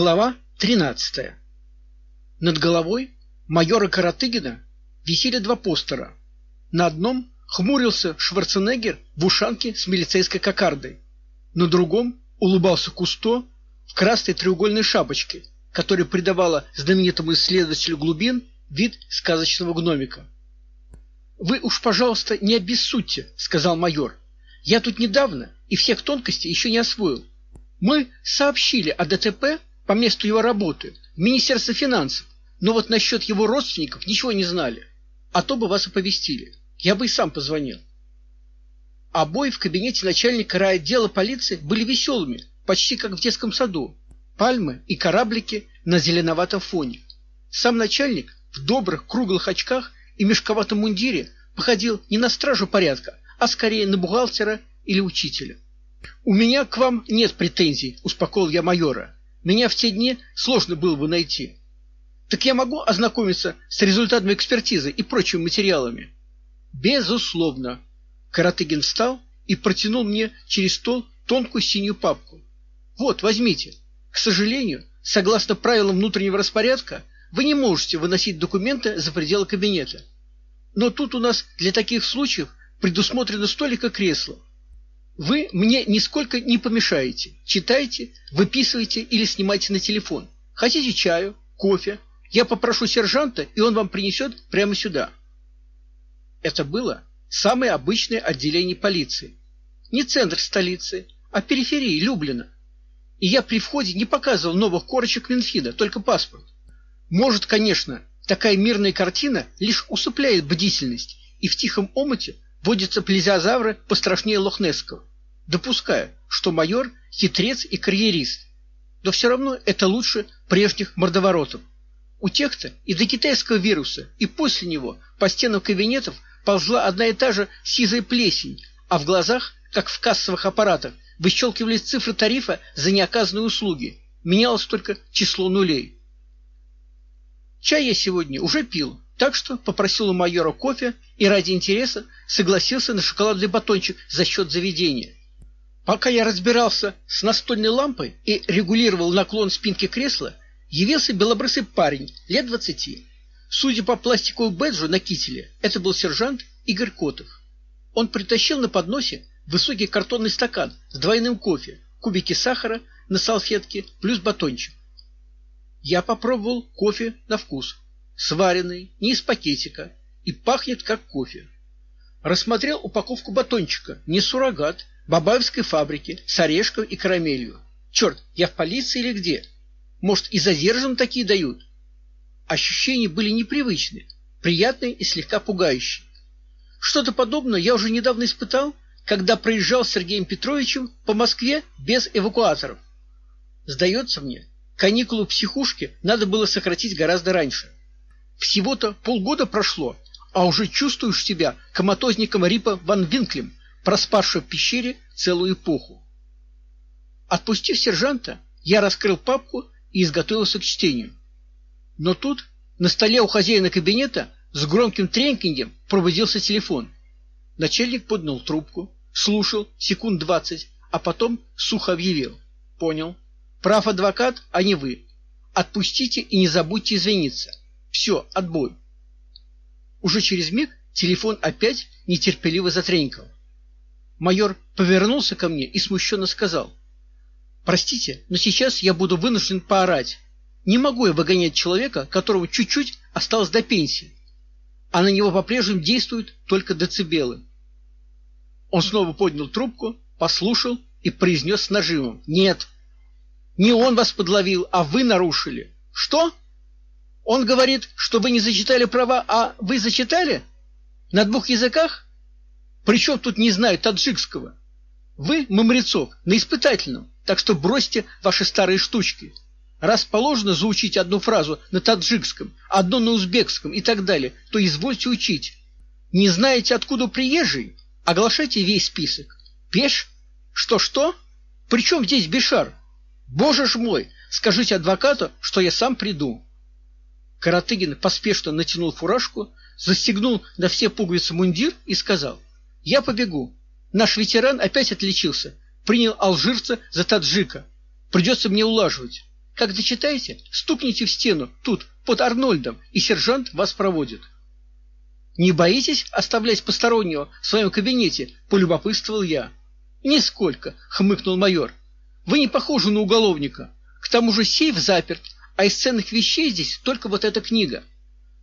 Глава 13. Над головой майора Каратыгина висели два постера. На одном хмурился Шварценеггер в ушанке с милицейской кокардой. На другом улыбался Кусто в красной треугольной шапочке, которая придавала знаменитому исследователю глубин вид сказочного гномика. Вы уж, пожалуйста, не обессудьте, сказал майор. Я тут недавно и всех тонкостей еще не освоил. Мы сообщили о ДТП по месту его работы в Министерство финансов, но вот насчет его родственников ничего не знали. А то бы вас оповестили. Я бы и сам позвонил. Обои в кабинете начальника райотдела полиции были веселыми, почти как в детском саду. Пальмы и кораблики на зеленоватом фоне. Сам начальник в добрых круглых очках и мешковатом мундире походил не на стражу порядка, а скорее на бухгалтера или учителя. У меня к вам нет претензий, успокоил я майора. Меня в те дни сложно было бы найти. Так я могу ознакомиться с результатами экспертизы и прочими материалами. Безусловно. Каратыгин встал и протянул мне через стол тонкую синюю папку. Вот, возьмите. К сожалению, согласно правилам внутреннего распорядка, вы не можете выносить документы за пределы кабинета. Но тут у нас для таких случаев предусмотрено столик и кресло. Вы мне нисколько не помешаете. Читайте, выписывайте или снимайте на телефон. Хотите чаю, кофе? Я попрошу сержанта, и он вам принесет прямо сюда. Это было самое обычное отделение полиции. Не центр столицы, а периферии Люблина. И я при входе не показывал новых корочек Минфина, только паспорт. Может, конечно, такая мирная картина лишь усыпляет бдительность, и в тихом омуте водятся плезиозавры пострашнее лохнесского допуская, что майор хитрец и карьерист. Но все равно это лучше прежних мордоворотов. У тех-то и до китайского вируса, и после него по стенам кабинетов ползла одна и та же сизая плесень, а в глазах, как в кассовых аппаратах, выщелкивались цифры тарифа за неоказанные услуги. Менялось только число нулей. Чай я сегодня уже пил, так что попросил у майора кофе и ради интереса согласился на шоколадный батончик за счет заведения. Пока я разбирался с настольной лампой и регулировал наклон спинки кресла, явился белобрысый парень лет двадцати. Судя по пластиковому бэджу на кителе, это был сержант Игорь Котов. Он притащил на подносе высокий картонный стакан с двойным кофе, кубики сахара на салфетке плюс батончик. Я попробовал кофе на вкус. Сваренный, не из пакетика, и пахнет как кофе. Рассмотрел упаковку батончика, не суррогат, Бабаевской фабрики с орешком и карамелью. Черт, я в полиции или где? Может, и задержанным такие дают? Ощущения были непривычные, приятные и слегка пугающие. Что-то подобное я уже недавно испытал, когда проезжал с Сергеем Петровичем по Москве без эвакуаторов. Сдается мне, каникулы в психушке надо было сократить гораздо раньше. Всего-то полгода прошло, а уже чувствуешь себя коматозником Рипа ван Винклем проспавшего в пещере целую эпоху. Отпустив сержанта, я раскрыл папку и изготовился к чтению. Но тут на столе у хозяина кабинета с громким треньканьем пробудился телефон. Начальник поднял трубку, слушал секунд двадцать, а потом сухо объявил: "Понял. Прав адвокат, а не вы. Отпустите и не забудьте извиниться. Все, отбой". Уже через миг телефон опять нетерпеливо затренькал. Майор повернулся ко мне и смущенно сказал: "Простите, но сейчас я буду вынужден поорать. Не могу я выгонять человека, которого чуть-чуть осталось до пенсии, а на него по-прежнему действуют только децибелы". Он снова поднял трубку, послушал и произнес с нажимом: "Нет. Не он вас подловил, а вы нарушили". "Что?" Он говорит, что вы не зачитали права, а вы зачитали? На двух языках? Причем тут не знаю таджикского? Вы, Мамрецов, на испытательном, так что бросьте ваши старые штучки. Раз положено заучить одну фразу на таджикском, одну на узбекском и так далее, то извольте учить. Не знаете, откуда приезжий? Оглашайте весь список. Пеш? Что-что? Причем здесь Бешар? Боже ж мой, скажите адвокату, что я сам приду. Каратыгин поспешно натянул фуражку, застегнул на все пуговицы мундир и сказал: я побегу. Наш ветеран опять отличился. Принял алжирца за таджика. Придется мне улаживать. Как дочитаете, стукните в стену тут, под Арнольдом, и сержант вас проводит. Не боитесь оставлять постороннего в своем кабинете, полюбопытствовал я. Нисколько, хмыкнул майор. Вы не похожи на уголовника. К тому же сейф заперт, а из ценных вещей здесь только вот эта книга.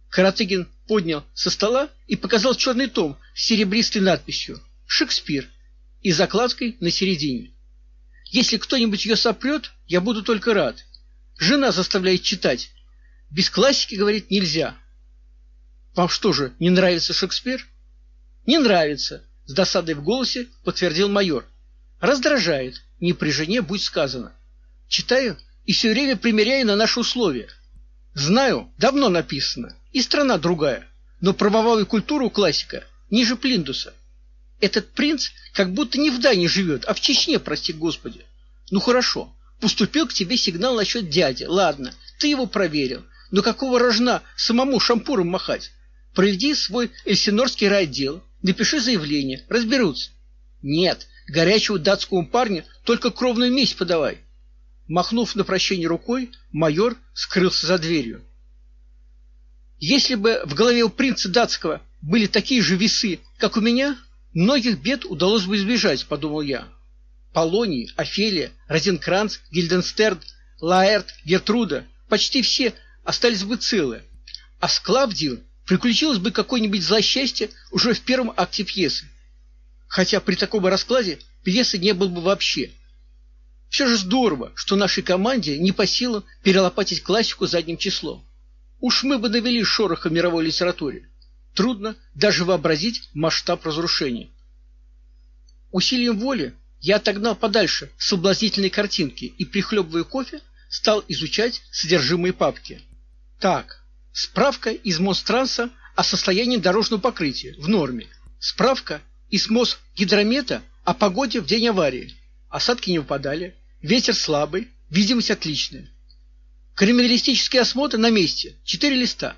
Каратыгин поднял со стола и показал черный том с серебристой надписью «Шекспир» и закладкой на середине. Если кто-нибудь ее сопрет, я буду только рад. Жена заставляет читать. Без классики, говорит, нельзя. Вам что же, не нравится Шекспир? Не нравится, с досадой в голосе подтвердил майор. Раздражает, не при жене будь сказано. Читаю и все время примеряю на наши условия. Знаю, давно написано, и страна другая, но правовую культуру классика ниже Плиндуса. Этот принц как будто не в Дании живет, а в Чечне, прости Господи. Ну хорошо, поступил к тебе сигнал насчет дяди. Ладно, ты его проверил. Но какого рожна самому шампуром махать? Проведи свой эльсинорский райотдел, напиши заявление, разберутся. Нет, горячему датскому парню только кровную месть подавай. Махнув на прощение рукой, майор скрылся за дверью. Если бы в голове у принца датского были такие же весы, как у меня, многих бед удалось бы избежать, подумал я. Полоний, Офелия, Розенкранц, Гильденстерн, Лаэрт, Гертруда почти все остались бы целы, а с Клавдием приключилось бы какое-нибудь злосчастье уже в первом акте пьесы. Хотя при таком раскладе пьесы не было бы вообще. Все же здорово, что нашей команде не по силам перелопатить классику задним числом. Уж мы бы навели шороха мировой литературе. Трудно даже вообразить масштаб разрушений. Усилием воли я отогнал подальше соблазнительные картинки и, прихлебывая кофе, стал изучать содержимое папки. Так, Справка из Мостранса о состоянии дорожного покрытия в норме. Справка из Мосгидромета о погоде в день аварии. Осадки не выпадали, ветер слабый, видимость отличная. Криминалистический осмотр на месте четыре листа.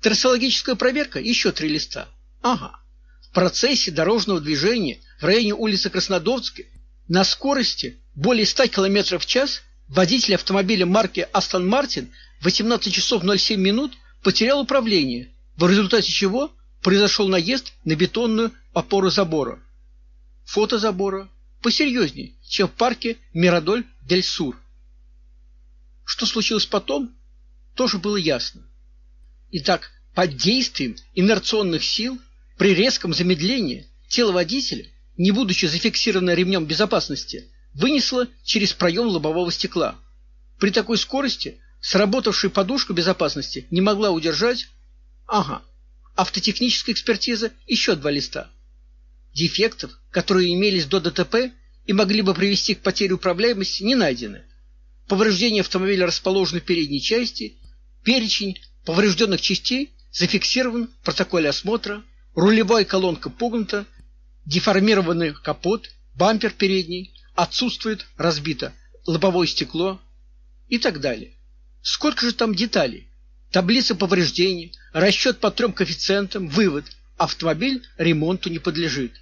Трассологическая проверка еще три листа. Ага. В процессе дорожного движения в районе улицы Краснодонской на скорости более 100 км в час водитель автомобиля марки Aston Martin 18 часов 07 минут потерял управление, в результате чего произошел наезд на бетонную опору забора. Фото забора посерьезнее, чем в парке Мирадоль-дель-Сур. Что случилось потом, тоже было ясно. Итак, под действием инерционных сил при резком замедлении тело водителя, не будучи зафиксировано ремнем безопасности, вынесло через проем лобового стекла. При такой скорости Сработавшая подушка безопасности не могла удержать. Ага. Автотехническая экспертиза еще два листа. Дефектов, которые имелись до ДТП и могли бы привести к потере управляемости, не найдены. Повреждения автомобиля расположены в передней части, перечень поврежденных частей зафиксирован в протоколе осмотра, рулевая колонка погнута, деформированный капот, бампер передний, отсутствует разбито лобовое стекло и так далее. Сколько же там деталей? Таблица повреждений, расчет по трем коэффициентам, вывод: автомобиль ремонту не подлежит.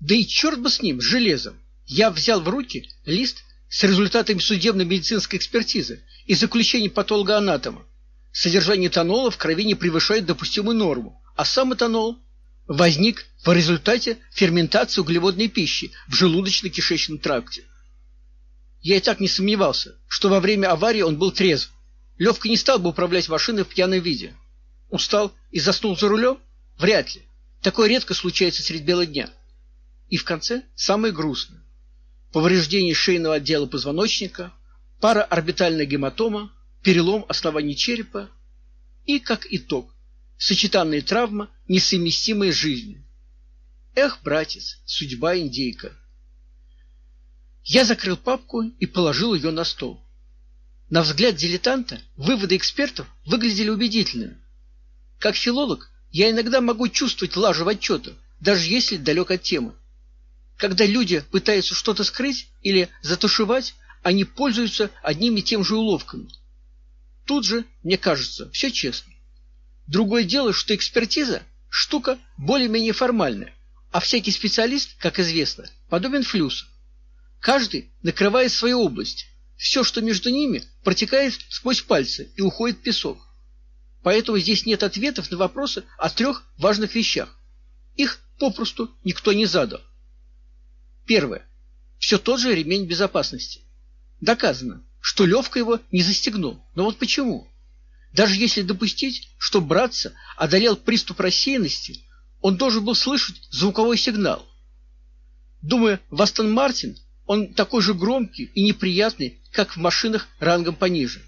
Да и черт бы с ним, с железом. Я взял в руки лист с результатами судебно-медицинской экспертизы и заключений патолога-анатома. Содержание этанола в крови не превышает допустимую норму, а сам этанол возник в результате ферментации углеводной пищи в желудочно-кишечном тракте. Я и так не сомневался, что во время аварии он был трезв. Левка не стал бы управлять машиной в пьяном виде. Устал и заснул за рулем? Вряд ли. Такое редко случается средь бела дня. И в конце самое грустное. Повреждение шейного отдела позвоночника, параорбитальная гематома, перелом основания черепа и, как итог, сочетанная травма, несовместимая с жизнью. Эх, братец, судьба индейка. Я закрыл папку и положил ее на стол. На взгляд дилетанта выводы экспертов выглядели убедительными. Как филолог, я иногда могу чувствовать лажу в отчетах, даже если далек от темы. Когда люди пытаются что-то скрыть или затушевать, они пользуются одними и тем же уловками. Тут же, мне кажется, все честно. Другое дело, что экспертиза штука более-менее формальная, а всякий специалист, как известно, подобен флюсу. Каждый накрывает свою область. все, что между ними, протекает сквозь пальцы и уходит в песок. Поэтому здесь нет ответов на вопросы о трех важных вещах. Их попросту никто не задал. Первое. Все тот же ремень безопасности. Доказано, что Левка его не застегнул. Но вот почему? Даже если допустить, что братца одолел приступ рассеянности, он должен был слышать звуковой сигнал. Думаю, в Астон Мартин он такой же громкий и неприятный, как в машинах рангом пониже.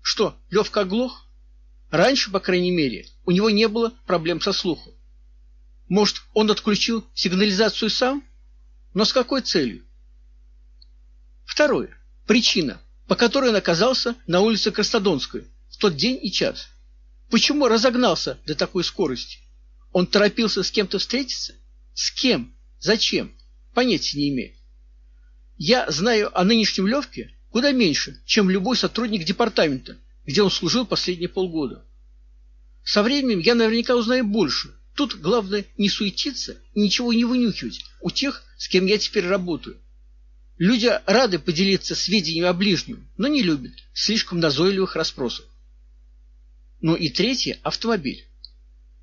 Что, Левка оглох? Раньше, по крайней мере, у него не было проблем со слухом. Может, он отключил сигнализацию сам? Но с какой целью? Второе. Причина, по которой он оказался на улице Крастодонской в тот день и час. Почему разогнался до такой скорости? Он торопился с кем-то встретиться? С кем? Зачем? Понятия не имею. Я знаю о нынешнем Левке куда меньше, чем любой сотрудник департамента, где он служил последние полгода. Со временем я наверняка узнаю больше. Тут главное не суетиться ничего не вынюхивать у тех, с кем я теперь работаю. Люди рады поделиться сведениями о ближнем, но не любят слишком назойливых расспросов. Ну и третье автомобиль.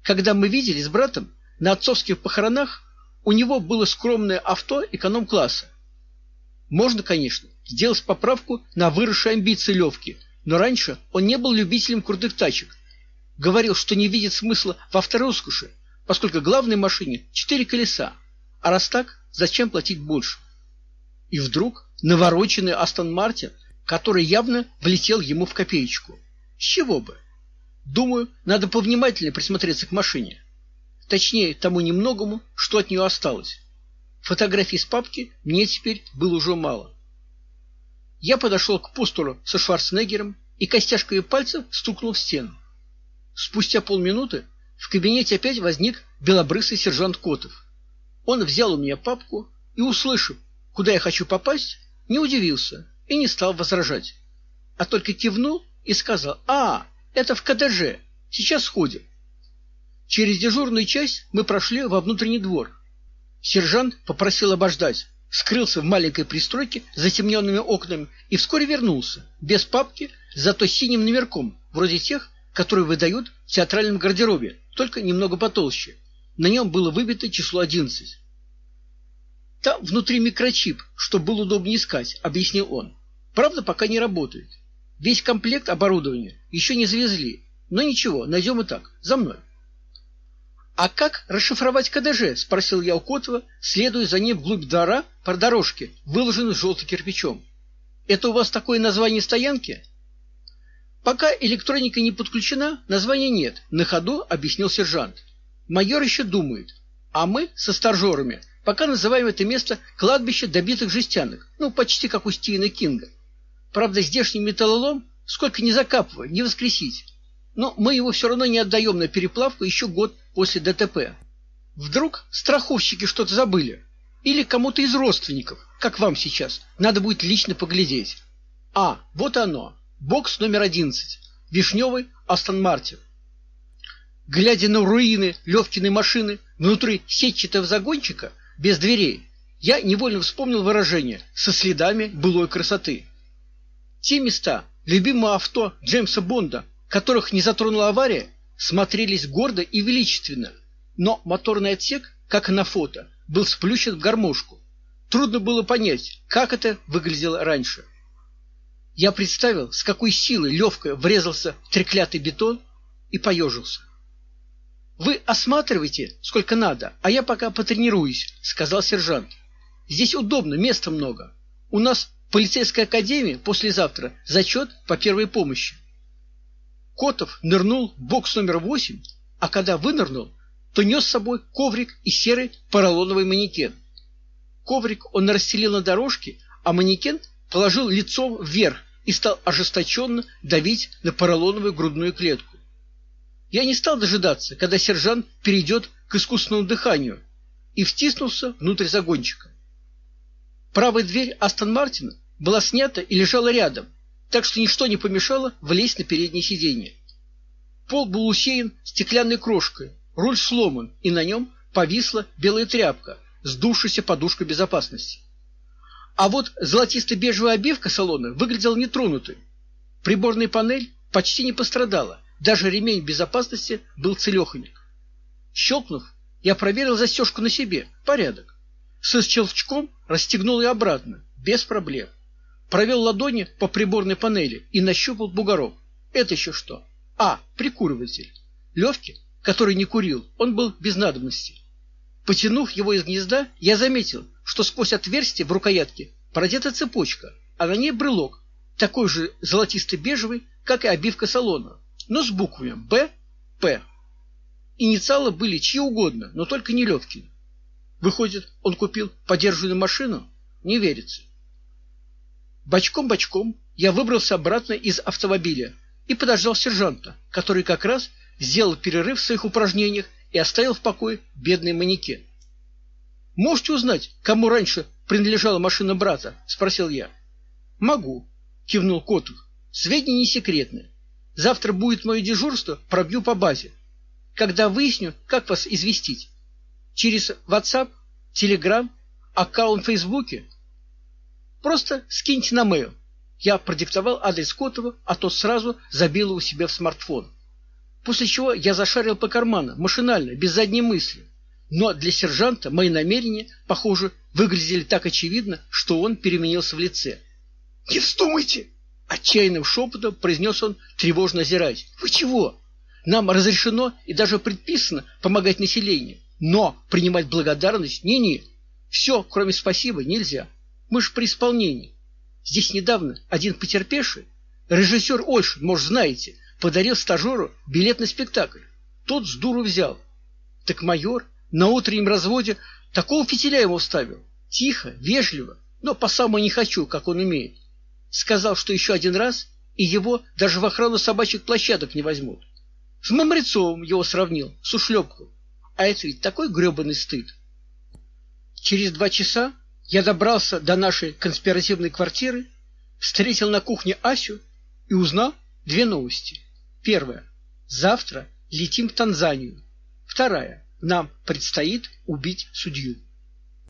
Когда мы видели с братом на отцовских похоронах, у него было скромное авто эконом-класса. Можно, конечно, сделать поправку на выросшие амбиции Левки, но раньше он не был любителем крутых тачек. Говорил, что не видит смысла в автороскоши, поскольку главной машине четыре колеса, а раз так, зачем платить больше? И вдруг навороченный Астон Мартин, который явно влетел ему в копеечку. С чего бы? Думаю, надо повнимательнее присмотреться к машине. Точнее, тому немногому, что от нее осталось. Фотографий с папки мне теперь было уже мало. Я подошел к постулу со Шварценеггером и костяшкой пальцев стукнул в стену. Спустя полминуты в кабинете опять возник белобрысый сержант Котов. Он взял у меня папку и, услышав, куда я хочу попасть, не удивился и не стал возражать, а только кивнул и сказал: "А, это в КДЖ. Сейчас сходим". Через дежурную часть мы прошли во внутренний двор. Сержант попросил обождать, скрылся в маленькой пристройке с затемненными окнами и вскоре вернулся, без папки, зато синим номерком, вроде тех, которые выдают в театральном гардеробе, только немного потолще. На нем было выбито число 11. Там внутри микрочип, чтобы было удобнее искать, объяснил он. Правда, пока не работает. Весь комплект оборудования еще не завезли, но ничего, найдем и так. За мной. А как расшифровать КДЖ? спросил я у Котова, следуя за ним вглубь двора по дорожке, выложенной желтым кирпичом. Это у вас такое название стоянки? Пока электроника не подключена, названия нет, на ходу объяснил сержант. Майор еще думает, а мы со стажерами пока называем это место кладбище добитых жестянок, ну, почти как у Стивена Кинга. Правда, здешний металлолом сколько ни закапывай, не воскресить. Но мы его все равно не отдаем на переплавку еще год после ДТП. Вдруг страховщики что-то забыли или кому-то из родственников, как вам сейчас, надо будет лично поглядеть. А, вот оно. Бокс номер 11. Вишневый Астон Мартин. Глядя на руины Левкиной машины внутри сетчатого загончика без дверей, я невольно вспомнил выражение со следами былой красоты. Те места любимого авто Джеймса Бонда, которых не затронула авария, смотрелись гордо и величественно, но моторный отсек, как на фото, был сплющен в гармошку. Трудно было понять, как это выглядело раньше. Я представил, с какой силой Левка врезался в треклятый бетон и поежился. Вы осматривайте, сколько надо, а я пока потренируюсь, сказал сержант. Здесь удобно, места много. У нас в полицейской академии послезавтра зачет по первой помощи. Котов нырнул в бокс номер восемь, а когда вынырнул, то нес с собой коврик и серый поролоновый манекен. Коврик он расстелил на дорожке, а манекен положил лицом вверх и стал ожесточенно давить на поролоновую грудную клетку. Я не стал дожидаться, когда сержант перейдет к искусственному дыханию, и втиснулся внутрь загончика. Правая дверь Астон Мартина была снята и лежала рядом, так что ничто не помешало влезть на переднее сиденье. Пол был усеян стеклянной крошкой, руль сломан, и на нем повисла белая тряпка, сдувшаяся подушка безопасности. А вот золотисто-бежевая обивка салона выглядела нетронутой. Приборная панель почти не пострадала, даже ремень безопасности был целеханик. Щелкнув, я проверил застежку на себе. Порядок. Со щелчком расстегнул и обратно, без проблем. Провел ладони по приборной панели и нащупал бугорок. Это еще что? А, прикуриватель. Левки, который не курил, он был без надобности. Потянув его из гнезда, я заметил, что сквозь отверстие в рукоятке продета цепочка, а на ней брелок, такой же золотисто-бежевый, как и обивка салона, но с буквами Б, П. Инициалы были чьи угодно, но только не Левкин. Выходит, он купил подержанную машину? Не верится. Бочком-бочком я выбрался обратно из автомобиля и подождал сержанта, который как раз сделал перерыв в своих упражнениях и оставил в покое бедный манекен. Можете узнать, кому раньше принадлежала машина брата, спросил я. Могу, кивнул Котов. Сведения не секретные. Завтра будет мое дежурство, пробью по базе. Когда выясню, как вас известить? Через WhatsApp, Telegram, аккаунт в Фейсбуке? Просто скиньте на mail. Я продиктовал адрес Котова, а тот сразу забил его себе в смартфон. После чего я зашарил по карманам, машинально, без задней мысли. Но для сержанта мои намерения, похоже, выглядели так очевидно, что он переменился в лице. «Не вздумайте!» Отчаянным шепотом произнес он, тревожно озираясь. «Вы чего? Нам разрешено и даже предписано помогать населению. Но принимать благодарность не-не. Все, кроме спасибо, нельзя. Мы ж при исполнении. Здесь недавно один потерпевший, режиссер Ольшин, может, знаете, подарил стажеру билет на спектакль. Тот с дуру взял. Так майор на утреннем разводе такого фитиля ему вставил. Тихо, вежливо, но по самому не хочу, как он умеет. Сказал, что еще один раз, и его даже в охрану собачьих площадок не возьмут. С Мамрецовым его сравнил, с ушлепком. А это ведь такой гребаный стыд. Через два часа я добрался до нашей конспиративной квартиры, встретил на кухне Асю и узнал две новости. Первая. Завтра летим в Танзанию. Вторая. Нам предстоит убить судью.